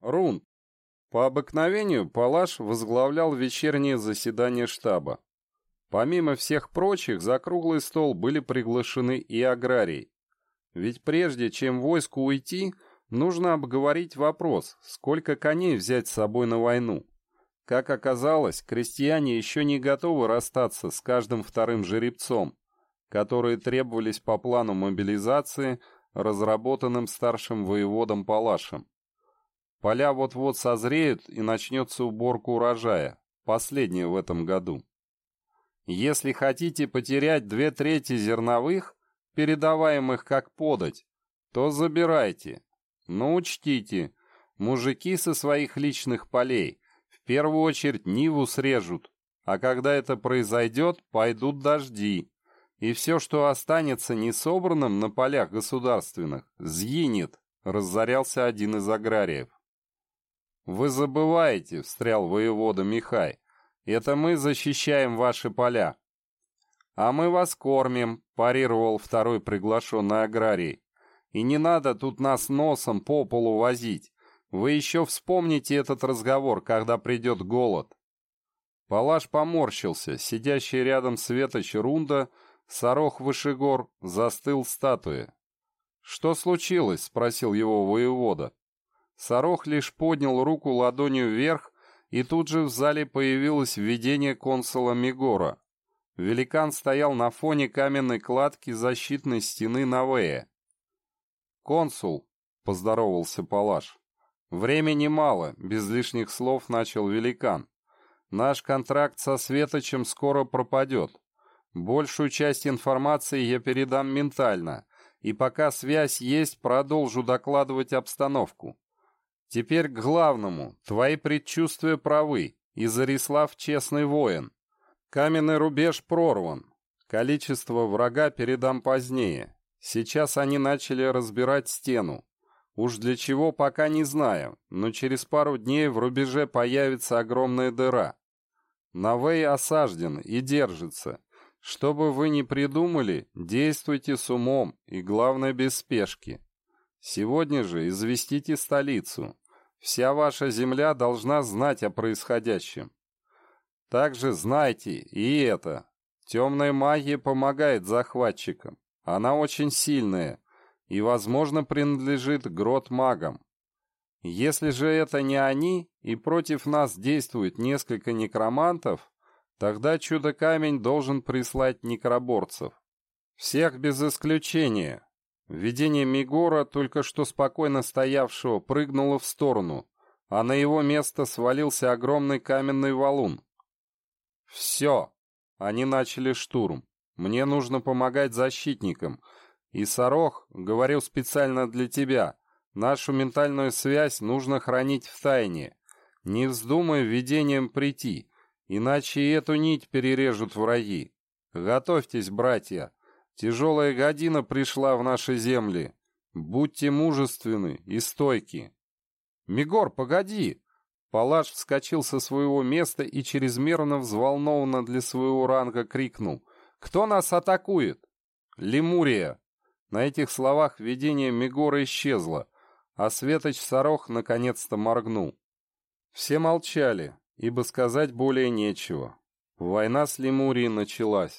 Рун. По обыкновению Палаш возглавлял вечернее заседание штаба. Помимо всех прочих, за круглый стол были приглашены и аграрии. Ведь прежде чем войску уйти, нужно обговорить вопрос, сколько коней взять с собой на войну. Как оказалось, крестьяне еще не готовы расстаться с каждым вторым жеребцом, которые требовались по плану мобилизации, разработанным старшим воеводом Палашем. Поля вот-вот созреют и начнется уборка урожая, последняя в этом году. Если хотите потерять две трети зерновых, передаваемых как подать, то забирайте. Но учтите, мужики со своих личных полей в первую очередь Ниву срежут, а когда это произойдет, пойдут дожди, и все, что останется несобранным на полях государственных, сгинет, разорялся один из аграриев. «Вы забываете», — встрял воевода Михай, — «это мы защищаем ваши поля». «А мы вас кормим», — парировал второй приглашенный аграрий. «И не надо тут нас носом по полу возить. Вы еще вспомните этот разговор, когда придет голод». Палаш поморщился, сидящий рядом Светоч Рунда, Сорох Вышегор, застыл статуя. «Что случилось?» — спросил его воевода. Сорох лишь поднял руку ладонью вверх, и тут же в зале появилось видение консула Мигора. Великан стоял на фоне каменной кладки защитной стены Навея. «Консул», — поздоровался Палаш. «Времени мало», — без лишних слов начал великан. «Наш контракт со Светочем скоро пропадет. Большую часть информации я передам ментально, и пока связь есть, продолжу докладывать обстановку. Теперь к главному. Твои предчувствия правы. Изарислав честный воин. Каменный рубеж прорван. Количество врага передам позднее. Сейчас они начали разбирать стену. Уж для чего пока не знаю, но через пару дней в рубеже появится огромная дыра. Навей осажден и держится. Что бы вы ни придумали, действуйте с умом и, главное, без спешки. Сегодня же известите столицу. Вся ваша земля должна знать о происходящем. Также знайте и это. Темная магия помогает захватчикам. Она очень сильная и, возможно, принадлежит грот-магам. Если же это не они, и против нас действует несколько некромантов, тогда чудо-камень должен прислать некроборцев. Всех без исключения. Видение Мигора, только что спокойно стоявшего, прыгнуло в сторону, а на его место свалился огромный каменный валун. «Все!» Они начали штурм. «Мне нужно помогать защитникам. И, Сорох, говорил специально для тебя, нашу ментальную связь нужно хранить в тайне. Не вздумай видением прийти, иначе эту нить перережут враги. Готовьтесь, братья!» Тяжелая година пришла в наши земли. Будьте мужественны и стойки. Мигор, погоди! Палаш вскочил со своего места и чрезмерно взволнованно для своего ранга крикнул. «Кто нас атакует?» «Лемурия!» На этих словах видение Мигора исчезло, а Светоч Сорох наконец-то моргнул. Все молчали, ибо сказать более нечего. Война с Лемурией началась.